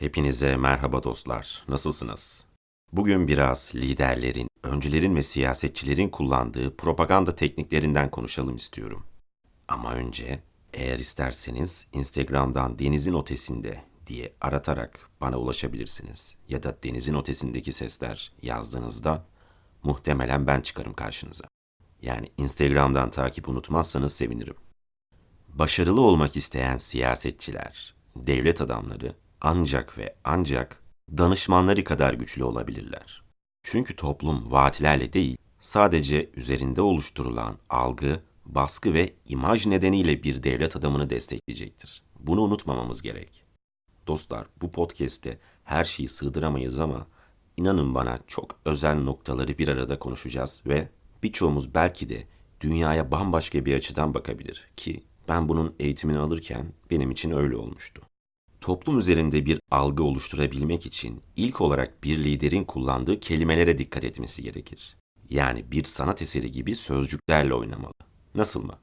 Hepinize merhaba dostlar. Nasılsınız? Bugün biraz liderlerin, öncülerin ve siyasetçilerin kullandığı propaganda tekniklerinden konuşalım istiyorum. Ama önce eğer isterseniz Instagram'dan denizin ötesinde diye aratarak bana ulaşabilirsiniz. Ya da denizin ötesindeki sesler yazdığınızda muhtemelen ben çıkarım karşınıza. Yani Instagram'dan takip unutmazsanız sevinirim. Başarılı olmak isteyen siyasetçiler, devlet adamları ancak ve ancak danışmanları kadar güçlü olabilirler. Çünkü toplum vaatlerle değil, sadece üzerinde oluşturulan algı, baskı ve imaj nedeniyle bir devlet adamını destekleyecektir. Bunu unutmamamız gerek. Dostlar, bu podcast'te her şeyi sığdıramayız ama inanın bana çok özel noktaları bir arada konuşacağız ve birçoğumuz belki de dünyaya bambaşka bir açıdan bakabilir ki ben bunun eğitimini alırken benim için öyle olmuştu. Toplum üzerinde bir algı oluşturabilmek için ilk olarak bir liderin kullandığı kelimelere dikkat etmesi gerekir. Yani bir sanat eseri gibi sözcüklerle oynamalı. Nasıl mı?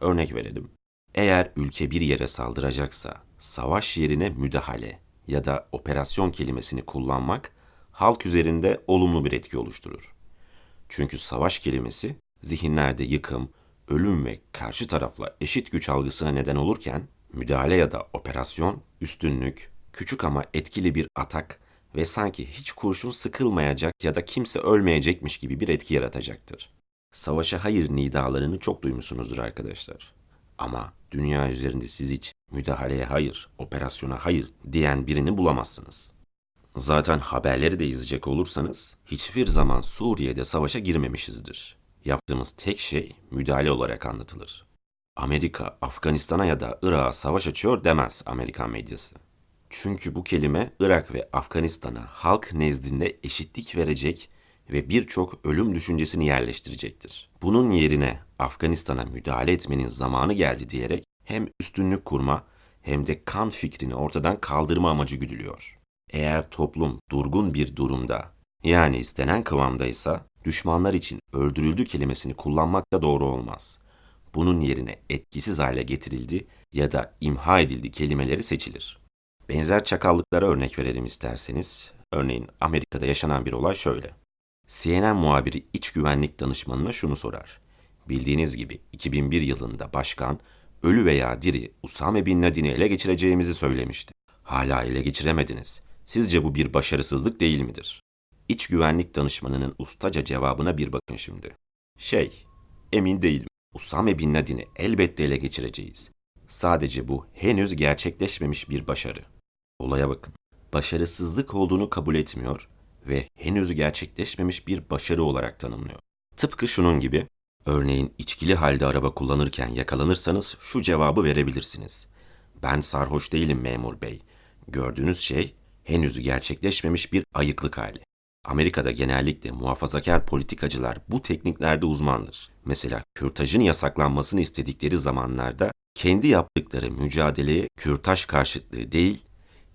Örnek verelim. Eğer ülke bir yere saldıracaksa savaş yerine müdahale ya da operasyon kelimesini kullanmak halk üzerinde olumlu bir etki oluşturur. Çünkü savaş kelimesi zihinlerde yıkım, ölüm ve karşı tarafla eşit güç algısına neden olurken müdahale ya da operasyon üstünlük, küçük ama etkili bir atak ve sanki hiç kurşun sıkılmayacak ya da kimse ölmeyecekmiş gibi bir etki yaratacaktır. Savaşa hayır nidalarını çok duymuşsunuzdur arkadaşlar. Ama dünya üzerinde siz hiç müdahaleye hayır, operasyona hayır diyen birini bulamazsınız. Zaten haberleri de izleyecek olursanız hiçbir zaman Suriye'de savaşa girmemişizdir. Yaptığımız tek şey müdahale olarak anlatılır. Amerika Afganistan'a ya da Irak'a savaş açıyor demez Amerikan medyası. Çünkü bu kelime Irak ve Afganistan'a halk nezdinde eşitlik verecek ve birçok ölüm düşüncesini yerleştirecektir. Bunun yerine Afganistan'a müdahale etmenin zamanı geldi diyerek hem üstünlük kurma hem de kan fikrini ortadan kaldırma amacı güdülüyor. Eğer toplum durgun bir durumda yani istenen kıvamdaysa düşmanlar için öldürüldü kelimesini kullanmak da doğru olmaz. Bunun yerine etkisiz hale getirildi ya da imha edildi kelimeleri seçilir. Benzer çakallıklara örnek verelim isterseniz. Örneğin Amerika'da yaşanan bir olay şöyle. CNN muhabiri iç güvenlik danışmanına şunu sorar. Bildiğiniz gibi 2001 yılında başkan ölü veya diri Usame Bin Laden'i ele geçireceğimizi söylemişti. Hala ele geçiremediniz. Sizce bu bir başarısızlık değil midir? İç güvenlik danışmanının ustaca cevabına bir bakın şimdi. Şey, emin değilim. Usame Bin Laden'i elbette ele geçireceğiz. Sadece bu henüz gerçekleşmemiş bir başarı. Olaya bakın. Başarısızlık olduğunu kabul etmiyor ve henüz gerçekleşmemiş bir başarı olarak tanımlıyor. Tıpkı şunun gibi, örneğin içkili halde araba kullanırken yakalanırsanız şu cevabı verebilirsiniz. Ben sarhoş değilim memur bey. Gördüğünüz şey henüz gerçekleşmemiş bir ayıklık hali. Amerika'da genellikle muhafazakar politikacılar bu tekniklerde uzmandır. Mesela kürtajın yasaklanmasını istedikleri zamanlarda kendi yaptıkları mücadeleye kürtaj karşıtlığı değil,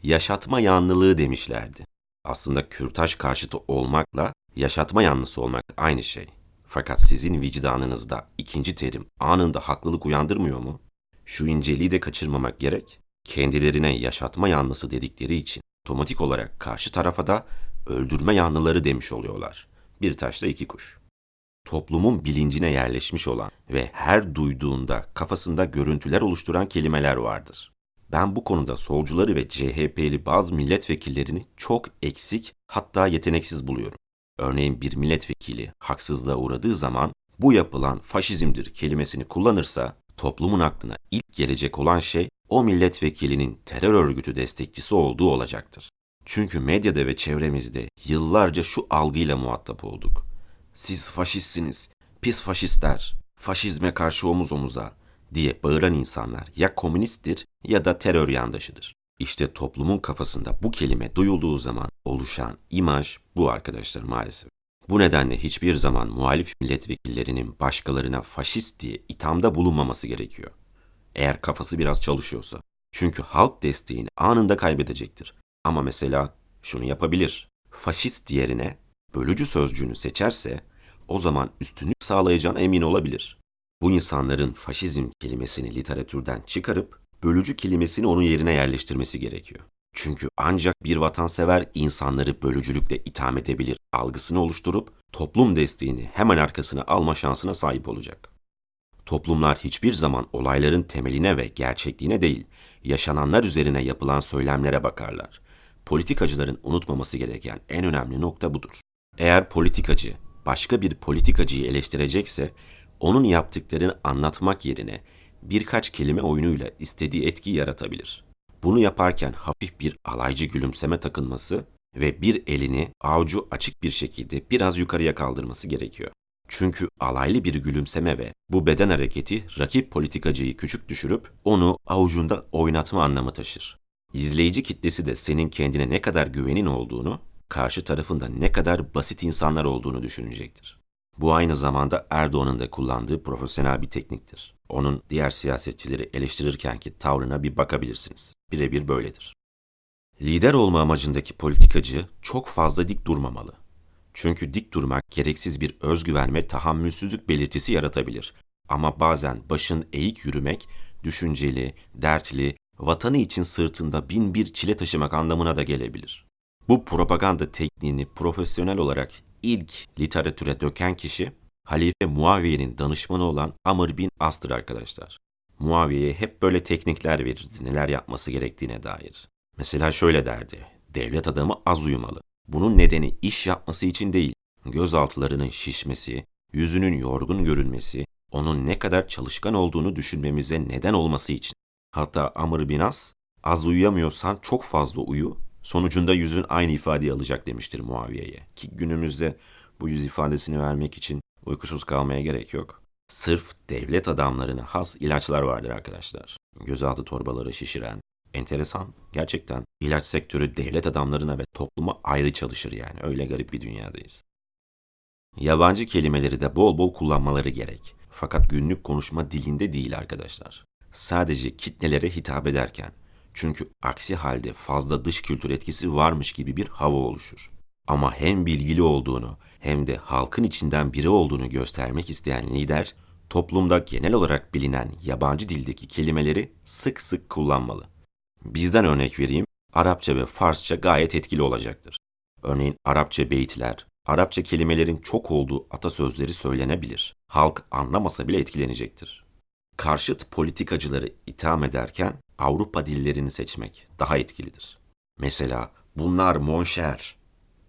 yaşatma yanlılığı demişlerdi. Aslında kürtaj karşıtı olmakla yaşatma yanlısı olmak aynı şey. Fakat sizin vicdanınızda ikinci terim anında haklılık uyandırmıyor mu? Şu inceliği de kaçırmamak gerek. Kendilerine yaşatma yanlısı dedikleri için otomatik olarak karşı tarafa da öldürme yanlıları demiş oluyorlar. Bir taşla iki kuş. Toplumun bilincine yerleşmiş olan ve her duyduğunda kafasında görüntüler oluşturan kelimeler vardır. Ben bu konuda solcuları ve CHP'li bazı milletvekillerini çok eksik hatta yeteneksiz buluyorum. Örneğin bir milletvekili haksızlığa uğradığı zaman bu yapılan faşizmdir kelimesini kullanırsa toplumun aklına ilk gelecek olan şey o milletvekilinin terör örgütü destekçisi olduğu olacaktır. Çünkü medyada ve çevremizde yıllarca şu algıyla muhatap olduk. Siz faşistsiniz, pis faşistler, faşizme karşı omuz omuza diye bağıran insanlar ya komünisttir ya da terör yandaşıdır. İşte toplumun kafasında bu kelime duyulduğu zaman oluşan imaj bu arkadaşlar maalesef. Bu nedenle hiçbir zaman muhalif milletvekillerinin başkalarına faşist diye ithamda bulunmaması gerekiyor. Eğer kafası biraz çalışıyorsa. Çünkü halk desteğini anında kaybedecektir. Ama mesela şunu yapabilir. Faşist diğerine bölücü sözcüğünü seçerse o zaman üstünlük sağlayacağına emin olabilir. Bu insanların faşizm kelimesini literatürden çıkarıp bölücü kelimesini onun yerine yerleştirmesi gerekiyor. Çünkü ancak bir vatansever insanları bölücülükle itham edebilir algısını oluşturup toplum desteğini hemen arkasına alma şansına sahip olacak. Toplumlar hiçbir zaman olayların temeline ve gerçekliğine değil, yaşananlar üzerine yapılan söylemlere bakarlar. Politikacıların unutmaması gereken en önemli nokta budur. Eğer politikacı başka bir politikacıyı eleştirecekse, onun yaptıklarını anlatmak yerine birkaç kelime oyunuyla istediği etkiyi yaratabilir. Bunu yaparken hafif bir alaycı gülümseme takınması ve bir elini avucu açık bir şekilde biraz yukarıya kaldırması gerekiyor. Çünkü alaylı bir gülümseme ve bu beden hareketi rakip politikacıyı küçük düşürüp onu avucunda oynatma anlamı taşır. İzleyici kitlesi de senin kendine ne kadar güvenin olduğunu, karşı tarafında ne kadar basit insanlar olduğunu düşünecektir. Bu aynı zamanda Erdoğan'ın da kullandığı profesyonel bir tekniktir. Onun diğer siyasetçileri eleştirirkenki tavrına bir bakabilirsiniz. Birebir böyledir. Lider olma amacındaki politikacı çok fazla dik durmamalı. Çünkü dik durmak gereksiz bir özgüven ve tahammülsüzlük belirtisi yaratabilir. Ama bazen başın eğik yürümek, düşünceli, dertli, vatanı için sırtında bin bir çile taşımak anlamına da gelebilir. Bu propaganda tekniğini profesyonel olarak ilk literatüre döken kişi Halife Muaviye'nin danışmanı olan Amr bin As'tır arkadaşlar. Muaviye'ye hep böyle teknikler verirdi neler yapması gerektiğine dair. Mesela şöyle derdi. Devlet adamı az uyumalı. Bunun nedeni iş yapması için değil. Gözaltılarının şişmesi, yüzünün yorgun görünmesi, onun ne kadar çalışkan olduğunu düşünmemize neden olması için. Hatta Amr bin As, az uyuyamıyorsan çok fazla uyu, sonucunda yüzün aynı ifadeyi alacak demiştir Muaviye'ye. Ki günümüzde bu yüz ifadesini vermek için uykusuz kalmaya gerek yok. Sırf devlet adamlarına has ilaçlar vardır arkadaşlar. Gözaltı torbaları şişiren, enteresan. Gerçekten ilaç sektörü devlet adamlarına ve topluma ayrı çalışır yani. Öyle garip bir dünyadayız. Yabancı kelimeleri de bol bol kullanmaları gerek. Fakat günlük konuşma dilinde değil arkadaşlar. Sadece kitlelere hitap ederken. Çünkü aksi halde fazla dış kültür etkisi varmış gibi bir hava oluşur. Ama hem bilgili olduğunu hem de halkın içinden biri olduğunu göstermek isteyen lider, toplumda genel olarak bilinen yabancı dildeki kelimeleri sık sık kullanmalı. Bizden örnek vereyim, Arapça ve Farsça gayet etkili olacaktır. Örneğin Arapça beyitler, Arapça kelimelerin çok olduğu atasözleri söylenebilir. Halk anlamasa bile etkilenecektir. Karşıt politikacıları itham ederken Avrupa dillerini seçmek daha etkilidir. Mesela bunlar monşer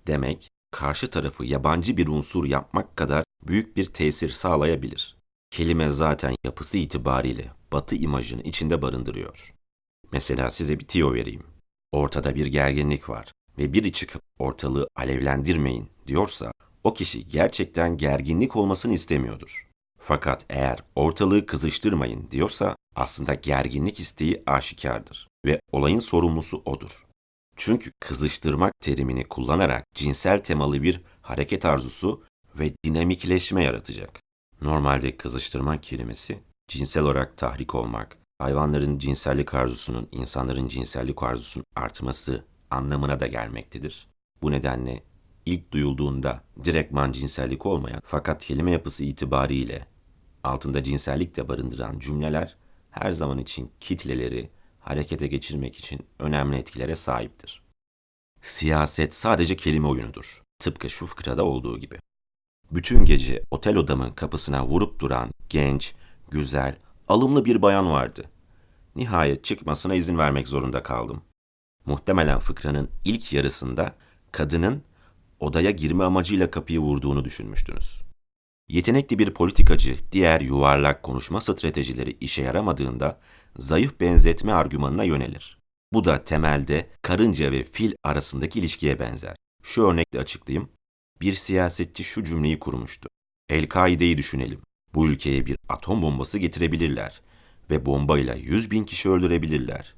demek karşı tarafı yabancı bir unsur yapmak kadar büyük bir tesir sağlayabilir. Kelime zaten yapısı itibariyle batı imajını içinde barındırıyor. Mesela size bir tiyo vereyim. Ortada bir gerginlik var ve biri çıkıp ortalığı alevlendirmeyin diyorsa o kişi gerçekten gerginlik olmasını istemiyordur. Fakat eğer ortalığı kızıştırmayın diyorsa aslında gerginlik isteği aşikardır ve olayın sorumlusu odur. Çünkü kızıştırmak terimini kullanarak cinsel temalı bir hareket arzusu ve dinamikleşme yaratacak. Normalde kızıştırmak kelimesi cinsel olarak tahrik olmak, hayvanların cinsellik arzusunun insanların cinsellik arzusunun artması anlamına da gelmektedir. Bu nedenle ilk duyulduğunda direktman cinsellik olmayan fakat kelime yapısı itibariyle altında cinsellik de barındıran cümleler her zaman için kitleleri harekete geçirmek için önemli etkilere sahiptir. Siyaset sadece kelime oyunudur. Tıpkı şu fıkrada olduğu gibi. Bütün gece otel odamın kapısına vurup duran genç, güzel, alımlı bir bayan vardı. Nihayet çıkmasına izin vermek zorunda kaldım. Muhtemelen fıkranın ilk yarısında kadının odaya girme amacıyla kapıyı vurduğunu düşünmüştünüz. Yetenekli bir politikacı diğer yuvarlak konuşma stratejileri işe yaramadığında zayıf benzetme argümanına yönelir. Bu da temelde karınca ve fil arasındaki ilişkiye benzer. Şu örnekle açıklayayım. Bir siyasetçi şu cümleyi kurmuştu. El-Kaide'yi düşünelim. Bu ülkeye bir atom bombası getirebilirler ve bombayla 100 bin kişi öldürebilirler.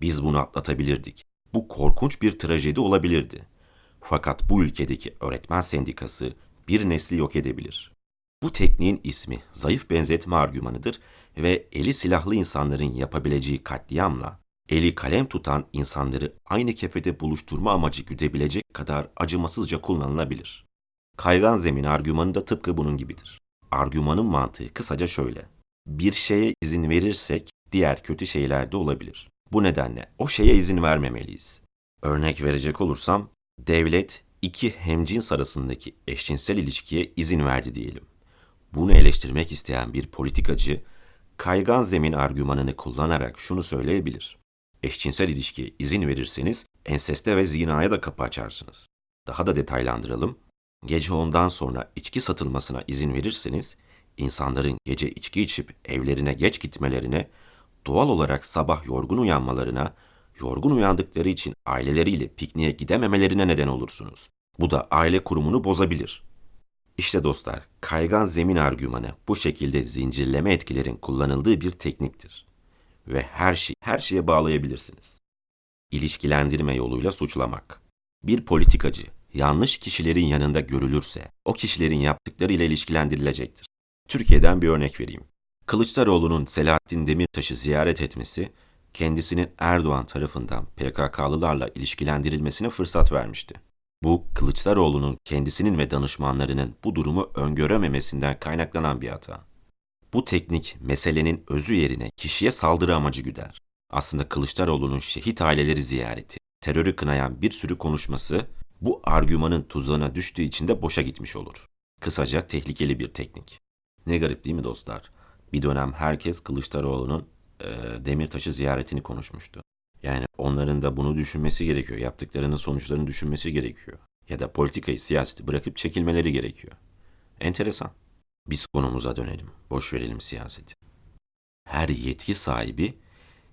Biz bunu atlatabilirdik. Bu korkunç bir trajedi olabilirdi. Fakat bu ülkedeki öğretmen sendikası bir nesli yok edebilir. Bu tekniğin ismi zayıf benzetme argümanıdır ve eli silahlı insanların yapabileceği katliamla eli kalem tutan insanları aynı kefede buluşturma amacı güdebilecek kadar acımasızca kullanılabilir. Kaygan zemin argümanı da tıpkı bunun gibidir. Argümanın mantığı kısaca şöyle. Bir şeye izin verirsek diğer kötü şeyler de olabilir. Bu nedenle o şeye izin vermemeliyiz. Örnek verecek olursam, devlet iki hemcins arasındaki eşcinsel ilişkiye izin verdi diyelim. Bunu eleştirmek isteyen bir politikacı, kaygan zemin argümanını kullanarak şunu söyleyebilir. Eşcinsel ilişkiye izin verirseniz enseste ve zinaya da kapı açarsınız. Daha da detaylandıralım. Gece ondan sonra içki satılmasına izin verirseniz insanların gece içki içip evlerine geç gitmelerine, doğal olarak sabah yorgun uyanmalarına, yorgun uyandıkları için aileleriyle pikniğe gidememelerine neden olursunuz. Bu da aile kurumunu bozabilir. İşte dostlar, kaygan zemin argümanı bu şekilde zincirleme etkilerin kullanıldığı bir tekniktir. Ve her şeyi her şeye bağlayabilirsiniz. İlişkilendirme yoluyla suçlamak. Bir politikacı yanlış kişilerin yanında görülürse o kişilerin yaptıklarıyla ilişkilendirilecektir. Türkiye'den bir örnek vereyim. Kılıçdaroğlu'nun Selahattin Demirtaş'ı ziyaret etmesi kendisinin Erdoğan tarafından PKK'lılarla ilişkilendirilmesine fırsat vermişti. Bu Kılıçdaroğlu'nun kendisinin ve danışmanlarının bu durumu öngörememesinden kaynaklanan bir hata. Bu teknik meselenin özü yerine kişiye saldırı amacı güder. Aslında Kılıçdaroğlu'nun şehit aileleri ziyareti, terörü kınayan bir sürü konuşması bu argümanın tuzağına düştüğü için de boşa gitmiş olur. Kısaca tehlikeli bir teknik. Ne garip değil mi dostlar? Bir dönem herkes Kılıçdaroğlu'nun e, Demirtaş'ı ziyaretini konuşmuştu. Yani onların da bunu düşünmesi gerekiyor. Yaptıklarının sonuçlarını düşünmesi gerekiyor. Ya da politikayı, siyaseti bırakıp çekilmeleri gerekiyor. Enteresan. Biz konumuza dönelim. Boş verelim siyaseti. Her yetki sahibi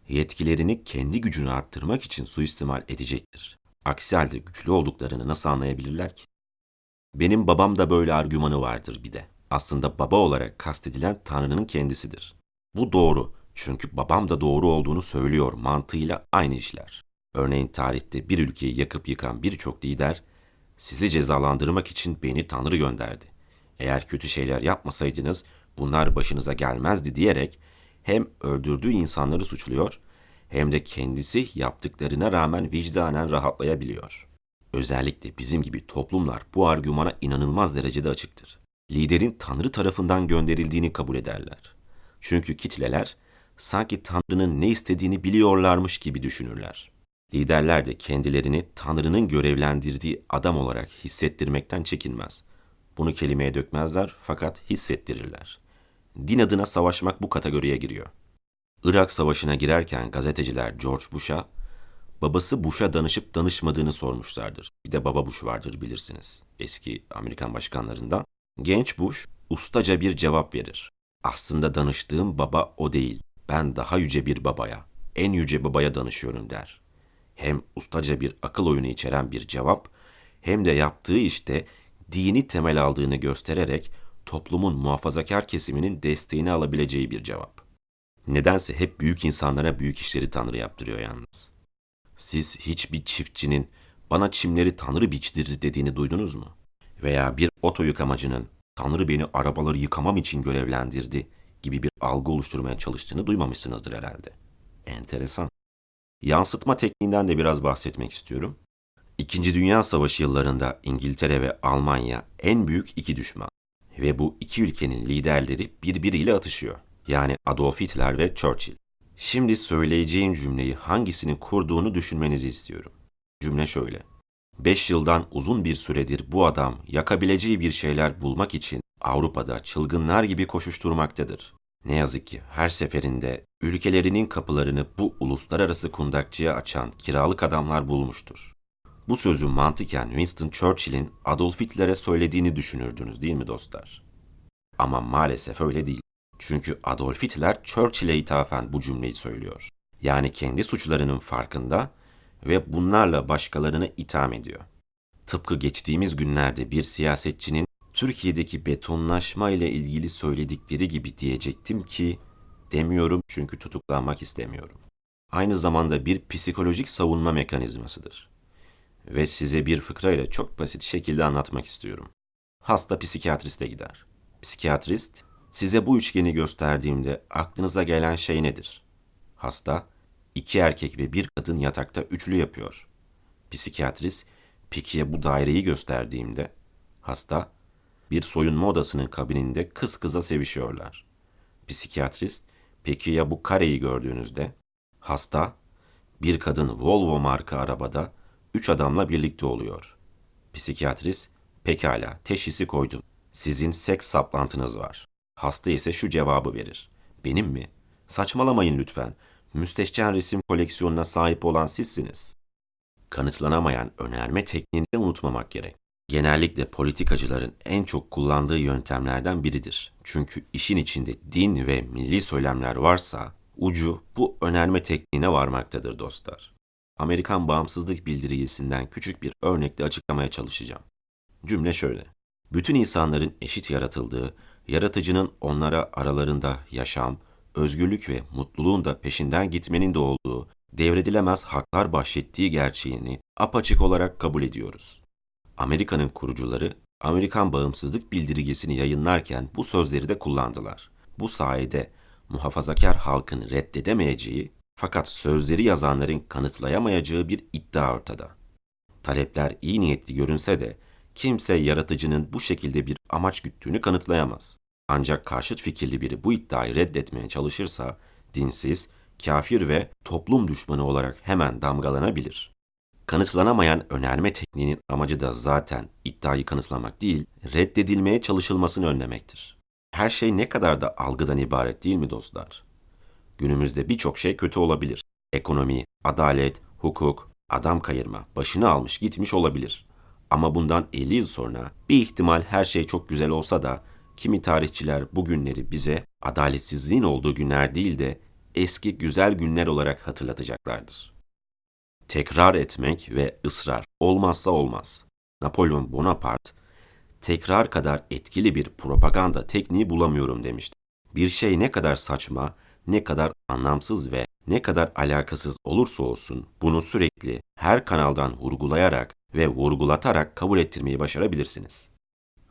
yetkilerini kendi gücünü arttırmak için suistimal edecektir. Aksi halde güçlü olduklarını nasıl anlayabilirler ki? Benim babam da böyle argümanı vardır bir de. Aslında baba olarak kastedilen Tanrı'nın kendisidir. Bu doğru çünkü babam da doğru olduğunu söylüyor mantığıyla aynı işler. Örneğin tarihte bir ülkeyi yakıp yıkan birçok lider sizi cezalandırmak için beni Tanrı gönderdi. Eğer kötü şeyler yapmasaydınız bunlar başınıza gelmezdi diyerek hem öldürdüğü insanları suçluyor hem de kendisi yaptıklarına rağmen vicdanen rahatlayabiliyor. Özellikle bizim gibi toplumlar bu argümana inanılmaz derecede açıktır. Liderin Tanrı tarafından gönderildiğini kabul ederler. Çünkü kitleler sanki Tanrı'nın ne istediğini biliyorlarmış gibi düşünürler. Liderler de kendilerini Tanrı'nın görevlendirdiği adam olarak hissettirmekten çekinmez. Bunu kelimeye dökmezler fakat hissettirirler. Din adına savaşmak bu kategoriye giriyor. Irak Savaşı'na girerken gazeteciler George Bush'a, babası Bush'a danışıp danışmadığını sormuşlardır. Bir de baba Bush vardır bilirsiniz. Eski Amerikan başkanlarından. Genç Bush ustaca bir cevap verir. Aslında danıştığım baba o değil. Ben daha yüce bir babaya, en yüce babaya danışıyorum der. Hem ustaca bir akıl oyunu içeren bir cevap, hem de yaptığı işte dini temel aldığını göstererek toplumun muhafazakar kesiminin desteğini alabileceği bir cevap. Nedense hep büyük insanlara büyük işleri Tanrı yaptırıyor yalnız. Siz hiçbir çiftçinin bana çimleri Tanrı biçtirdi dediğini duydunuz mu? Veya bir oto yıkamacının Tanrı beni arabaları yıkamam için görevlendirdi gibi bir algı oluşturmaya çalıştığını duymamışsınızdır herhalde. Enteresan. Yansıtma tekniğinden de biraz bahsetmek istiyorum. İkinci Dünya Savaşı yıllarında İngiltere ve Almanya en büyük iki düşman ve bu iki ülkenin liderleri birbiriyle atışıyor. Yani Adolf Hitler ve Churchill. Şimdi söyleyeceğim cümleyi hangisinin kurduğunu düşünmenizi istiyorum. Cümle şöyle. Beş yıldan uzun bir süredir bu adam yakabileceği bir şeyler bulmak için Avrupa'da çılgınlar gibi koşuşturmaktadır. Ne yazık ki her seferinde ülkelerinin kapılarını bu uluslararası kundakçıya açan kiralık adamlar bulmuştur. Bu sözü mantıken Winston Churchill'in Adolf Hitler'e söylediğini düşünürdünüz değil mi dostlar? Ama maalesef öyle değil. Çünkü Adolf Hitler Churchill'e ithafen bu cümleyi söylüyor. Yani kendi suçlarının farkında ve bunlarla başkalarını itham ediyor. Tıpkı geçtiğimiz günlerde bir siyasetçinin Türkiye'deki betonlaşma ile ilgili söyledikleri gibi diyecektim ki demiyorum çünkü tutuklanmak istemiyorum. Aynı zamanda bir psikolojik savunma mekanizmasıdır. Ve size bir fıkra ile çok basit şekilde anlatmak istiyorum. Hasta psikiyatriste gider. Psikiyatrist size bu üçgeni gösterdiğimde aklınıza gelen şey nedir? Hasta, iki erkek ve bir kadın yatakta üçlü yapıyor. Psikiyatrist, peki ya bu daireyi gösterdiğimde? Hasta, bir soyunma odasının kabininde kız kıza sevişiyorlar. Psikiyatrist, peki ya bu kareyi gördüğünüzde? Hasta, bir kadın Volvo marka arabada üç adamla birlikte oluyor. Psikiyatrist, pekala teşhisi koydum. Sizin seks saplantınız var. Hasta ise şu cevabı verir. Benim mi? Saçmalamayın lütfen. Müstehcen resim koleksiyonuna sahip olan sizsiniz. Kanıtlanamayan önerme tekniğini de unutmamak gerek. Genellikle politikacıların en çok kullandığı yöntemlerden biridir. Çünkü işin içinde din ve milli söylemler varsa ucu bu önerme tekniğine varmaktadır dostlar. Amerikan bağımsızlık bildirgesinden küçük bir örnekle açıklamaya çalışacağım. Cümle şöyle. Bütün insanların eşit yaratıldığı, yaratıcının onlara aralarında yaşam, özgürlük ve mutluluğun da peşinden gitmenin de olduğu, devredilemez haklar bahşettiği gerçeğini apaçık olarak kabul ediyoruz. Amerika'nın kurucuları Amerikan bağımsızlık bildirgesini yayınlarken bu sözleri de kullandılar. Bu sayede muhafazakar halkın reddedemeyeceği fakat sözleri yazanların kanıtlayamayacağı bir iddia ortada. Talepler iyi niyetli görünse de kimse yaratıcının bu şekilde bir amaç güttüğünü kanıtlayamaz. Ancak karşıt fikirli biri bu iddiayı reddetmeye çalışırsa dinsiz, kafir ve toplum düşmanı olarak hemen damgalanabilir. Kanıtlanamayan önerme tekniğinin amacı da zaten iddiayı kanıtlamak değil, reddedilmeye çalışılmasını önlemektir. Her şey ne kadar da algıdan ibaret değil mi dostlar? Günümüzde birçok şey kötü olabilir. Ekonomi, adalet, hukuk, adam kayırma başını almış gitmiş olabilir. Ama bundan 50 yıl sonra bir ihtimal her şey çok güzel olsa da kimi tarihçiler bu günleri bize adaletsizliğin olduğu günler değil de eski güzel günler olarak hatırlatacaklardır. Tekrar etmek ve ısrar olmazsa olmaz. Napolyon Bonaparte tekrar kadar etkili bir propaganda tekniği bulamıyorum demişti. Bir şey ne kadar saçma, ne kadar anlamsız ve ne kadar alakasız olursa olsun bunu sürekli her kanaldan vurgulayarak ve vurgulatarak kabul ettirmeyi başarabilirsiniz.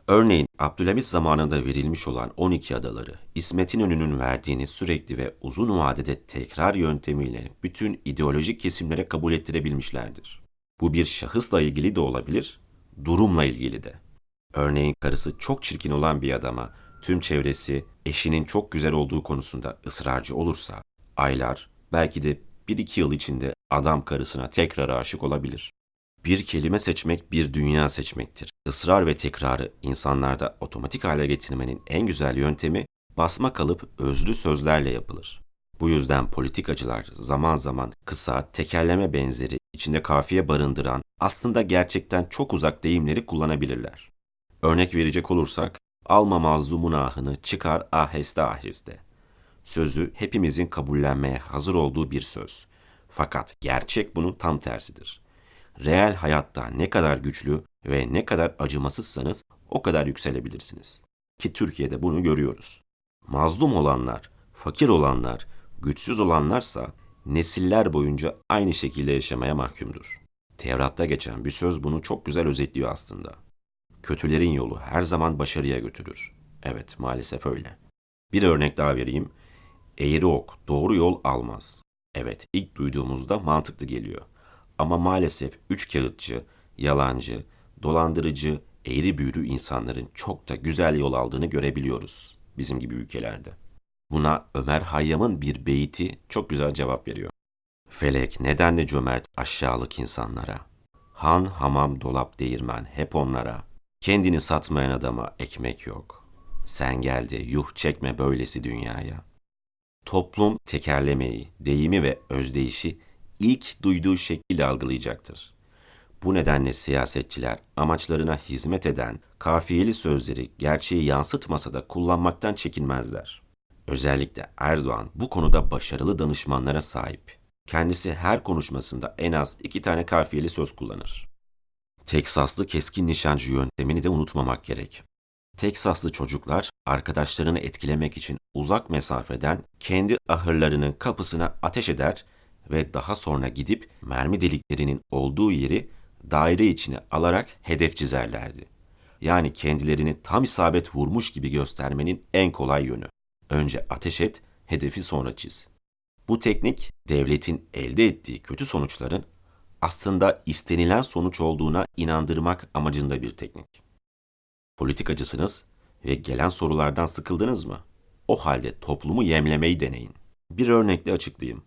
Örneğin Abdülhamit zamanında verilmiş olan 12 adaları İsmet İnönü'nün verdiğini sürekli ve uzun vadede tekrar yöntemiyle bütün ideolojik kesimlere kabul ettirebilmişlerdir. Bu bir şahısla ilgili de olabilir, durumla ilgili de. Örneğin karısı çok çirkin olan bir adama tüm çevresi eşinin çok güzel olduğu konusunda ısrarcı olursa aylar belki de bir iki yıl içinde adam karısına tekrar aşık olabilir. Bir kelime seçmek bir dünya seçmektir. Israr ve tekrarı insanlarda otomatik hale getirmenin en güzel yöntemi basma kalıp özlü sözlerle yapılır. Bu yüzden politikacılar zaman zaman kısa, tekerleme benzeri, içinde kafiye barındıran, aslında gerçekten çok uzak deyimleri kullanabilirler. Örnek verecek olursak, alma mazlumun ahını çıkar aheste aheste. Sözü hepimizin kabullenmeye hazır olduğu bir söz. Fakat gerçek bunun tam tersidir. Reel hayatta ne kadar güçlü ve ne kadar acımasızsanız o kadar yükselebilirsiniz. Ki Türkiye'de bunu görüyoruz. Mazlum olanlar, fakir olanlar, güçsüz olanlarsa nesiller boyunca aynı şekilde yaşamaya mahkumdur. Tevrat'ta geçen bir söz bunu çok güzel özetliyor aslında. Kötülerin yolu her zaman başarıya götürür. Evet, maalesef öyle. Bir örnek daha vereyim. Eğri ok doğru yol almaz. Evet, ilk duyduğumuzda mantıklı geliyor. Ama maalesef üç kağıtçı, yalancı, dolandırıcı, eğri büğrü insanların çok da güzel yol aldığını görebiliyoruz bizim gibi ülkelerde. Buna Ömer Hayyam'ın bir beyti çok güzel cevap veriyor. Felek neden de cömert aşağılık insanlara. Han, hamam, dolap, değirmen hep onlara. Kendini satmayan adama ekmek yok. Sen geldi yuh çekme böylesi dünyaya. Toplum tekerlemeyi, deyimi ve özdeyişi ilk duyduğu şekilde algılayacaktır. Bu nedenle siyasetçiler amaçlarına hizmet eden kafiyeli sözleri gerçeği yansıtmasa da kullanmaktan çekinmezler. Özellikle Erdoğan bu konuda başarılı danışmanlara sahip. Kendisi her konuşmasında en az iki tane kafiyeli söz kullanır. Teksaslı keskin nişancı yöntemini de unutmamak gerek. Teksaslı çocuklar arkadaşlarını etkilemek için uzak mesafeden kendi ahırlarının kapısına ateş eder ve daha sonra gidip mermi deliklerinin olduğu yeri daire içine alarak hedef çizerlerdi. Yani kendilerini tam isabet vurmuş gibi göstermenin en kolay yönü. Önce ateş et, hedefi sonra çiz. Bu teknik devletin elde ettiği kötü sonuçların aslında istenilen sonuç olduğuna inandırmak amacında bir teknik. Politikacısınız ve gelen sorulardan sıkıldınız mı? O halde toplumu yemlemeyi deneyin. Bir örnekle açıklayayım.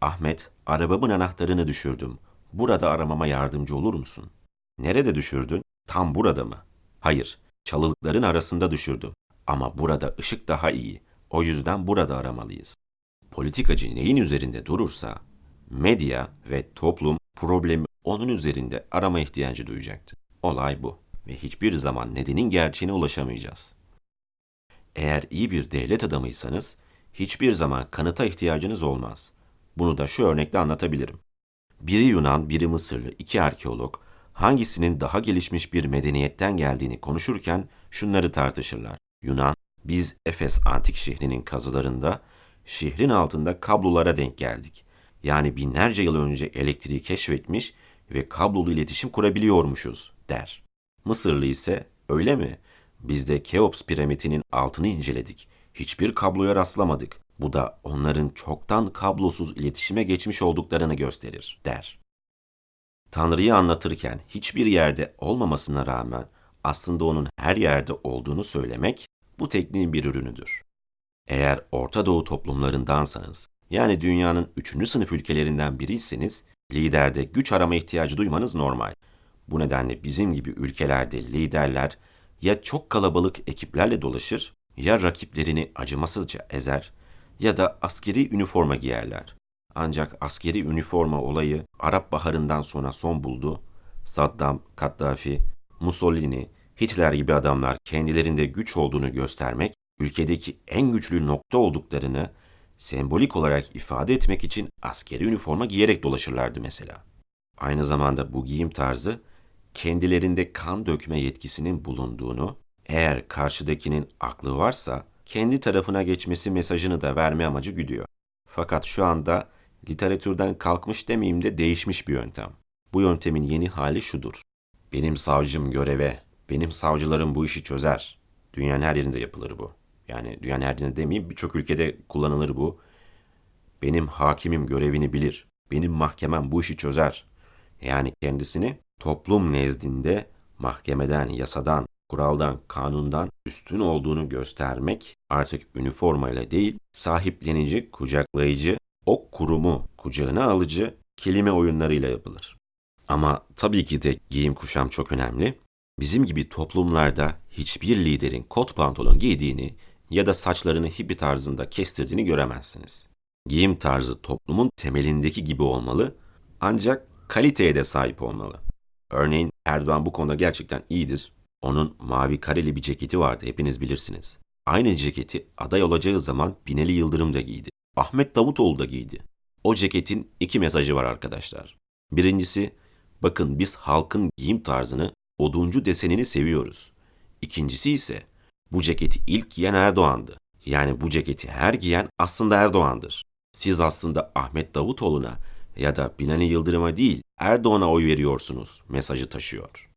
Ahmet, arabamın anahtarını düşürdüm. Burada aramama yardımcı olur musun? Nerede düşürdün? Tam burada mı? Hayır, çalılıkların arasında düşürdüm. Ama burada ışık daha iyi. O yüzden burada aramalıyız. Politikacı neyin üzerinde durursa, medya ve toplum problemi onun üzerinde arama ihtiyacı duyacaktı. Olay bu ve hiçbir zaman nedenin gerçeğine ulaşamayacağız. Eğer iyi bir devlet adamıysanız hiçbir zaman kanıta ihtiyacınız olmaz. Bunu da şu örnekle anlatabilirim. Biri Yunan, biri Mısırlı iki arkeolog hangisinin daha gelişmiş bir medeniyetten geldiğini konuşurken şunları tartışırlar. Yunan, biz Efes antik şehrinin kazılarında şehrin altında kablolara denk geldik. Yani binlerce yıl önce elektriği keşfetmiş ve kablolu iletişim kurabiliyormuşuz der. Mısırlı ise öyle mi? Biz de Keops piramidinin altını inceledik. Hiçbir kabloya rastlamadık. Bu da onların çoktan kablosuz iletişime geçmiş olduklarını gösterir der. Tanrı'yı anlatırken hiçbir yerde olmamasına rağmen aslında onun her yerde olduğunu söylemek bu tekniğin bir ürünüdür. Eğer Orta Doğu toplumlarındansanız, yani dünyanın üçüncü sınıf ülkelerinden biriyseniz, liderde güç arama ihtiyacı duymanız normal. Bu nedenle bizim gibi ülkelerde liderler ya çok kalabalık ekiplerle dolaşır, ya rakiplerini acımasızca ezer ya da askeri üniforma giyerler. Ancak askeri üniforma olayı Arap Baharı'ndan sonra son buldu. Saddam, Kaddafi, Mussolini, Hitler gibi adamlar kendilerinde güç olduğunu göstermek, ülkedeki en güçlü nokta olduklarını sembolik olarak ifade etmek için askeri üniforma giyerek dolaşırlardı mesela. Aynı zamanda bu giyim tarzı kendilerinde kan dökme yetkisinin bulunduğunu, eğer karşıdakinin aklı varsa kendi tarafına geçmesi mesajını da verme amacı güdüyor. Fakat şu anda literatürden kalkmış demeyeyim de değişmiş bir yöntem. Bu yöntemin yeni hali şudur. Benim savcım göreve, benim savcılarım bu işi çözer. Dünyanın her yerinde yapılır bu. Yani dünyanın her yerinde demeyeyim birçok ülkede kullanılır bu. Benim hakimim görevini bilir. Benim mahkemem bu işi çözer. Yani kendisini toplum nezdinde mahkemeden, yasadan, kuraldan, kanundan üstün olduğunu göstermek artık üniformayla değil, sahiplenici, kucaklayıcı, o kurumu kucağına alıcı kelime oyunlarıyla yapılır. Ama tabii ki de giyim kuşam çok önemli. Bizim gibi toplumlarda hiçbir liderin kot pantolon giydiğini ya da saçlarını hippi tarzında kestirdiğini göremezsiniz. Giyim tarzı toplumun temelindeki gibi olmalı ancak kaliteye de sahip olmalı. Örneğin Erdoğan bu konuda gerçekten iyidir. Onun mavi kareli bir ceketi vardı hepiniz bilirsiniz. Aynı ceketi aday olacağı zaman Binali Yıldırım da giydi. Ahmet Davutoğlu da giydi. O ceketin iki mesajı var arkadaşlar. Birincisi, bakın biz halkın giyim tarzını, oduncu desenini seviyoruz. İkincisi ise, bu ceketi ilk giyen Erdoğan'dı. Yani bu ceketi her giyen aslında Erdoğan'dır. Siz aslında Ahmet Davutoğlu'na ya da Binali Yıldırım'a değil Erdoğan'a oy veriyorsunuz mesajı taşıyor.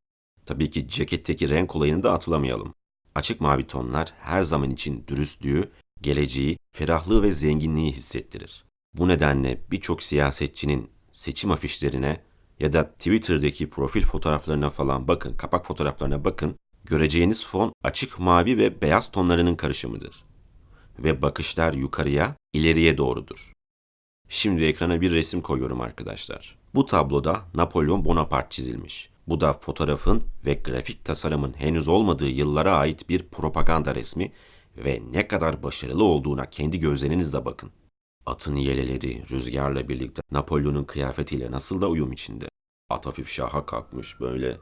Tabii ki ceketteki renk olayını da atlamayalım. Açık mavi tonlar her zaman için dürüstlüğü, geleceği, ferahlığı ve zenginliği hissettirir. Bu nedenle birçok siyasetçinin seçim afişlerine ya da Twitter'daki profil fotoğraflarına falan bakın, kapak fotoğraflarına bakın. Göreceğiniz fon açık mavi ve beyaz tonlarının karışımıdır. Ve bakışlar yukarıya, ileriye doğrudur. Şimdi ekrana bir resim koyuyorum arkadaşlar. Bu tabloda Napolyon Bonaparte çizilmiş. Bu da fotoğrafın ve grafik tasarımın henüz olmadığı yıllara ait bir propaganda resmi ve ne kadar başarılı olduğuna kendi gözlerinizle bakın. Atın yeleleri rüzgarla birlikte Napolyon'un kıyafetiyle nasıl da uyum içinde. At hafif şaha kalkmış böyle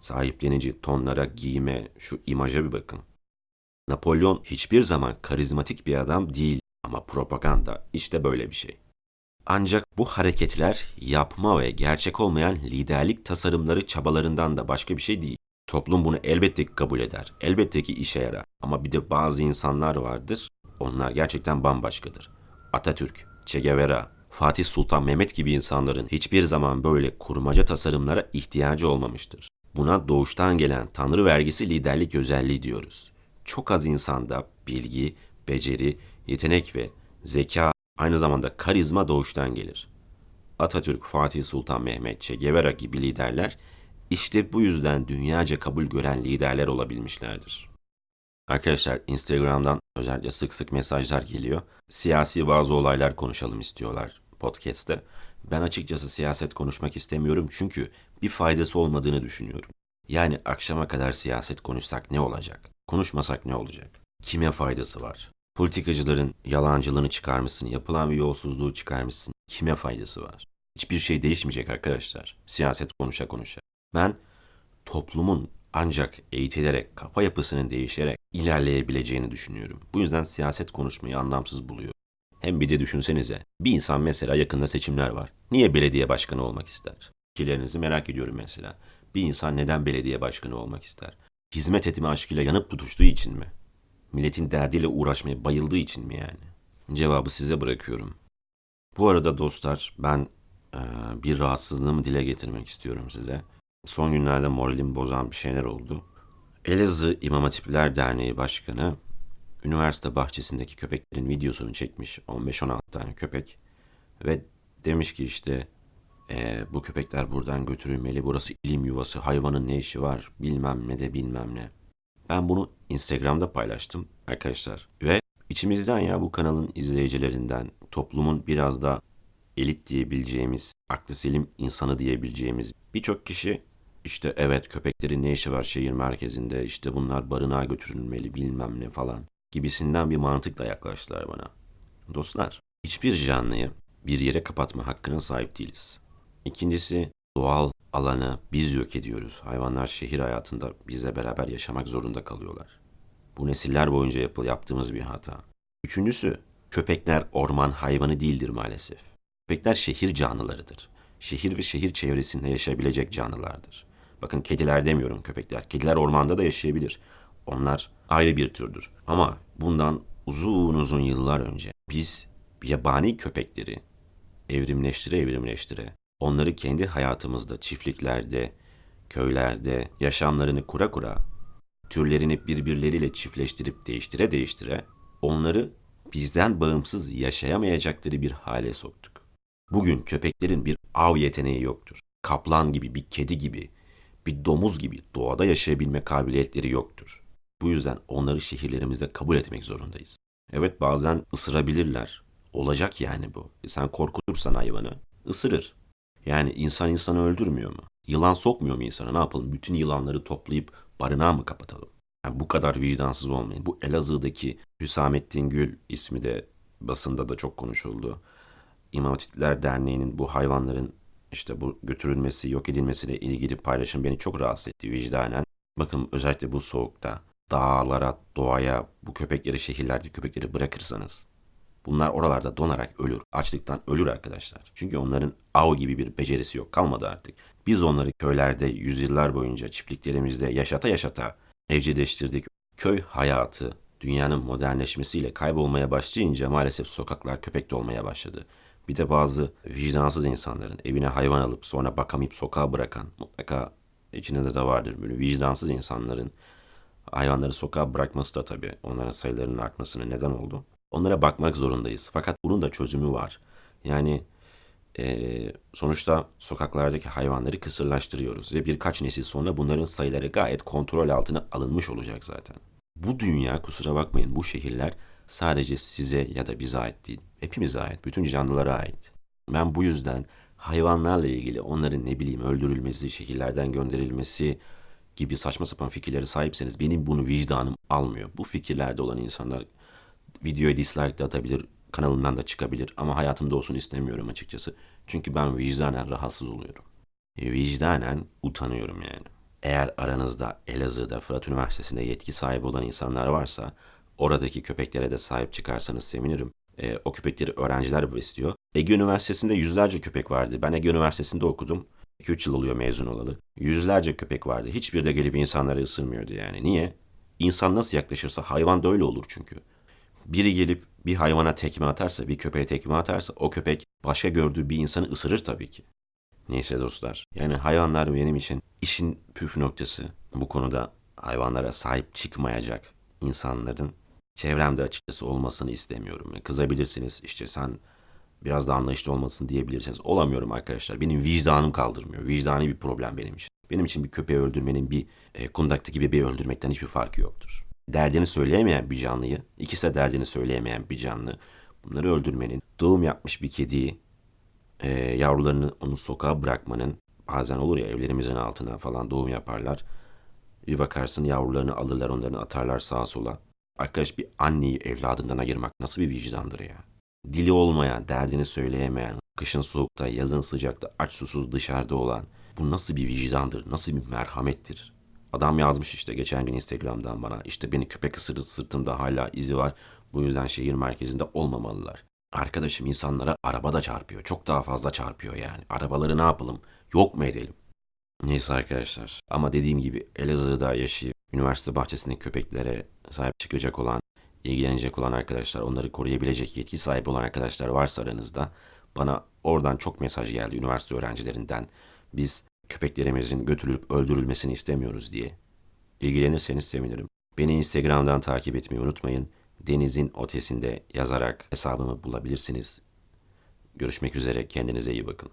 sahiplenici tonlara, giyime, şu imaja bir bakın. Napolyon hiçbir zaman karizmatik bir adam değil ama propaganda işte böyle bir şey. Ancak bu hareketler yapma ve gerçek olmayan liderlik tasarımları çabalarından da başka bir şey değil. Toplum bunu elbette ki kabul eder. Elbette ki işe yarar. Ama bir de bazı insanlar vardır. Onlar gerçekten bambaşkadır. Atatürk, Che Guevara, Fatih Sultan Mehmet gibi insanların hiçbir zaman böyle kurmaca tasarımlara ihtiyacı olmamıştır. Buna doğuştan gelen tanrı vergisi liderlik özelliği diyoruz. Çok az insanda bilgi, beceri, yetenek ve zeka aynı zamanda karizma doğuştan gelir. Atatürk, Fatih Sultan Mehmet, Che Guevara gibi liderler işte bu yüzden dünyaca kabul gören liderler olabilmişlerdir. Arkadaşlar Instagram'dan özellikle sık sık mesajlar geliyor. Siyasi bazı olaylar konuşalım istiyorlar podcast'te. Ben açıkçası siyaset konuşmak istemiyorum çünkü bir faydası olmadığını düşünüyorum. Yani akşama kadar siyaset konuşsak ne olacak? Konuşmasak ne olacak? Kime faydası var? Politikacıların yalancılığını çıkarmışsın, yapılan bir yolsuzluğu çıkarmışsın. Kime faydası var? Hiçbir şey değişmeyecek arkadaşlar. Siyaset konuşa konuşa. Ben toplumun ancak eğitilerek, kafa yapısının değişerek ilerleyebileceğini düşünüyorum. Bu yüzden siyaset konuşmayı anlamsız buluyor. Hem bir de düşünsenize, bir insan mesela yakında seçimler var. Niye belediye başkanı olmak ister? Fikirlerinizi merak ediyorum mesela. Bir insan neden belediye başkanı olmak ister? Hizmet etme aşkıyla yanıp tutuştuğu için mi? Milletin derdiyle uğraşmaya bayıldığı için mi yani? Cevabı size bırakıyorum. Bu arada dostlar ben e, bir rahatsızlığımı dile getirmek istiyorum size. Son günlerde moralimi bozan bir şeyler oldu. Elazığ İmam Hatipler Derneği Başkanı üniversite bahçesindeki köpeklerin videosunu çekmiş 15-16 tane köpek ve demiş ki işte e, bu köpekler buradan götürülmeli burası ilim yuvası hayvanın ne işi var bilmem ne de bilmem ne. Ben bunu Instagram'da paylaştım arkadaşlar ve içimizden ya bu kanalın izleyicilerinden toplumun biraz da elit diyebileceğimiz, aklı selim insanı diyebileceğimiz birçok kişi işte evet köpeklerin ne işi var şehir merkezinde işte bunlar barınağa götürülmeli bilmem ne falan gibisinden bir mantıkla yaklaştılar bana. Dostlar hiçbir canlıyı bir yere kapatma hakkına sahip değiliz. İkincisi doğal alanı biz yok ediyoruz. Hayvanlar şehir hayatında bizle beraber yaşamak zorunda kalıyorlar. Bu nesiller boyunca yapı, yaptığımız bir hata. Üçüncüsü köpekler orman hayvanı değildir maalesef. Köpekler şehir canlılarıdır. Şehir ve şehir çevresinde yaşayabilecek canlılardır. Bakın kediler demiyorum köpekler. Kediler ormanda da yaşayabilir. Onlar ayrı bir türdür. Ama bundan uzun uzun yıllar önce biz yabani köpekleri evrimleştire evrimleştire onları kendi hayatımızda çiftliklerde, köylerde yaşamlarını kura kura türlerini birbirleriyle çiftleştirip değiştire değiştire onları bizden bağımsız yaşayamayacakları bir hale soktuk. Bugün köpeklerin bir av yeteneği yoktur. Kaplan gibi, bir kedi gibi, bir domuz gibi doğada yaşayabilme kabiliyetleri yoktur. Bu yüzden onları şehirlerimizde kabul etmek zorundayız. Evet bazen ısırabilirler. Olacak yani bu. E sen korkutursan hayvanı ısırır. Yani insan insanı öldürmüyor mu? Yılan sokmuyor mu insana? Ne yapalım? Bütün yılanları toplayıp barınağa mı kapatalım? Yani bu kadar vicdansız olmayın. Bu Elazığ'daki Hüsamettin Gül ismi de basında da çok konuşuldu. İmam Hatipler Derneği'nin bu hayvanların işte bu götürülmesi, yok edilmesiyle ilgili paylaşım beni çok rahatsız etti vicdanen. Bakın özellikle bu soğukta dağlara, doğaya bu köpekleri, şehirlerdeki köpekleri bırakırsanız bunlar oralarda donarak ölür. Açlıktan ölür arkadaşlar. Çünkü onların av gibi bir becerisi yok. Kalmadı artık. Biz onları köylerde yüzyıllar boyunca çiftliklerimizde yaşata yaşata evcilleştirdik. Köy hayatı dünyanın modernleşmesiyle kaybolmaya başlayınca maalesef sokaklar köpek dolmaya başladı. Bir de bazı vicdansız insanların evine hayvan alıp sonra bakamayıp sokağa bırakan mutlaka içinizde de vardır böyle vicdansız insanların hayvanları sokağa bırakması da tabii onların sayılarının artmasına neden oldu. Onlara bakmak zorundayız. Fakat bunun da çözümü var. Yani e, sonuçta sokaklardaki hayvanları kısırlaştırıyoruz ve birkaç nesil sonra bunların sayıları gayet kontrol altına alınmış olacak zaten. Bu dünya kusura bakmayın bu şehirler sadece size ya da bize ait değil. Hepimize ait, bütün canlılara ait. Ben bu yüzden hayvanlarla ilgili onların ne bileyim öldürülmesi, şehirlerden gönderilmesi gibi saçma sapan fikirlere sahipseniz benim bunu vicdanım almıyor. Bu fikirlerde olan insanlar videoya dislike de atabilir, kanalından da çıkabilir ama hayatımda olsun istemiyorum açıkçası. Çünkü ben vicdanen rahatsız oluyorum. E, vicdanen utanıyorum yani. Eğer aranızda Elazığ'da Fırat Üniversitesi'nde yetki sahibi olan insanlar varsa oradaki köpeklere de sahip çıkarsanız sevinirim. E, o köpekleri öğrenciler besliyor. Ege Üniversitesi'nde yüzlerce köpek vardı. Ben Ege Üniversitesi'nde okudum. 2-3 yıl oluyor mezun olalı. Yüzlerce köpek vardı. Hiçbir de gelip insanları ısırmıyordu yani. Niye? İnsan nasıl yaklaşırsa hayvan da öyle olur çünkü. Biri gelip bir hayvana tekme atarsa, bir köpeğe tekme atarsa o köpek başka gördüğü bir insanı ısırır tabii ki. Neyse dostlar. Yani hayvanlar benim için işin püf noktası. Bu konuda hayvanlara sahip çıkmayacak insanların çevremde açıkçası olmasını istemiyorum. Kızabilirsiniz işte sen biraz da anlayışlı olmasın diyebilirsiniz. Olamıyorum arkadaşlar. Benim vicdanım kaldırmıyor. Vicdani bir problem benim için. Benim için bir köpeği öldürmenin bir e, kundaktaki bebeği öldürmekten hiçbir farkı yoktur. Derdini söyleyemeyen bir canlıyı, ikisi de derdini söyleyemeyen bir canlı, bunları öldürmenin, doğum yapmış bir kediyi e, yavrularını onu sokağa bırakmanın bazen olur ya evlerimizin altına falan doğum yaparlar. Bir bakarsın yavrularını alırlar onları atarlar sağa sola. Arkadaş bir anneyi evladından ayırmak nasıl bir vicdandır ya. Dili olmayan, derdini söyleyemeyen, kışın soğukta, yazın sıcakta, aç susuz dışarıda olan bu nasıl bir vicdandır, nasıl bir merhamettir. Adam yazmış işte geçen gün Instagram'dan bana işte beni köpek ısırdı sırtımda hala izi var. Bu yüzden şehir merkezinde olmamalılar. Arkadaşım insanlara arabada çarpıyor. Çok daha fazla çarpıyor yani. Arabaları ne yapalım? Yok mu edelim? Neyse arkadaşlar. Ama dediğim gibi Elazığ'da yaşayıp üniversite bahçesinde köpeklere sahip çıkacak olan, ilgilenecek olan arkadaşlar, onları koruyabilecek yetki sahibi olan arkadaşlar varsa aranızda bana oradan çok mesaj geldi üniversite öğrencilerinden. Biz köpeklerimizin götürülüp öldürülmesini istemiyoruz diye. İlgilenirseniz sevinirim. Beni Instagram'dan takip etmeyi unutmayın. Denizin ötesinde yazarak hesabımı bulabilirsiniz. Görüşmek üzere. Kendinize iyi bakın.